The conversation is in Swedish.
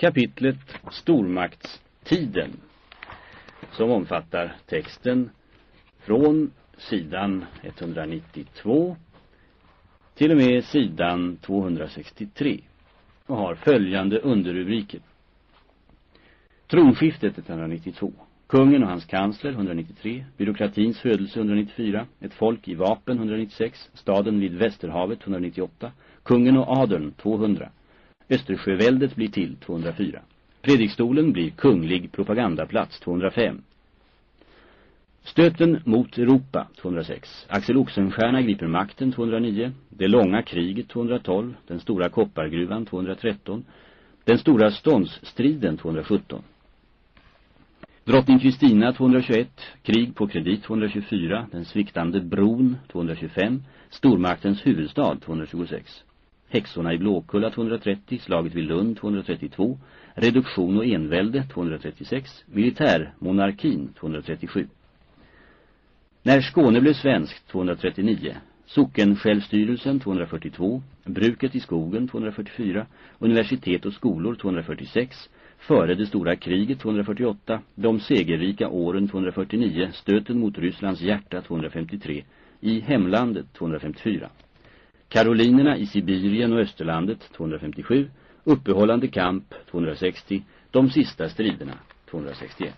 Kapitlet Stormaktstiden som omfattar texten från sidan 192 till och med sidan 263 och har följande underrubriker. Tronskiftet 192. Kungen och hans kansler 193. Byråkratins födelse 194. Ett folk i vapen 196. Staden vid Västerhavet 198. Kungen och adeln 200. Östersjöväldet blir till 204. Predikstolen blir kunglig propagandaplats 205. Stöten mot Europa 206. Axel Oxenstierna griper makten 209. Det långa kriget 212. Den stora koppargruvan 213. Den stora ståndsstriden 217. Drottning Kristina 221, krig på kredit 224, den sviktande bron 225, stormaktens huvudstad 226. Häxorna i Blåkulla 230, slaget vid Lund 232, reduktion och envälde 236, militärmonarkin 237. När Skåne blev svenskt 239, socken självstyrelsen 242, bruket i skogen 244, universitet och skolor 246, före det stora kriget 248, de segerrika åren 249, stöten mot Rysslands hjärta 253, i hemlandet 254. Karolinerna i Sibirien och Österlandet 257, uppehållande kamp 260, de sista striderna 261.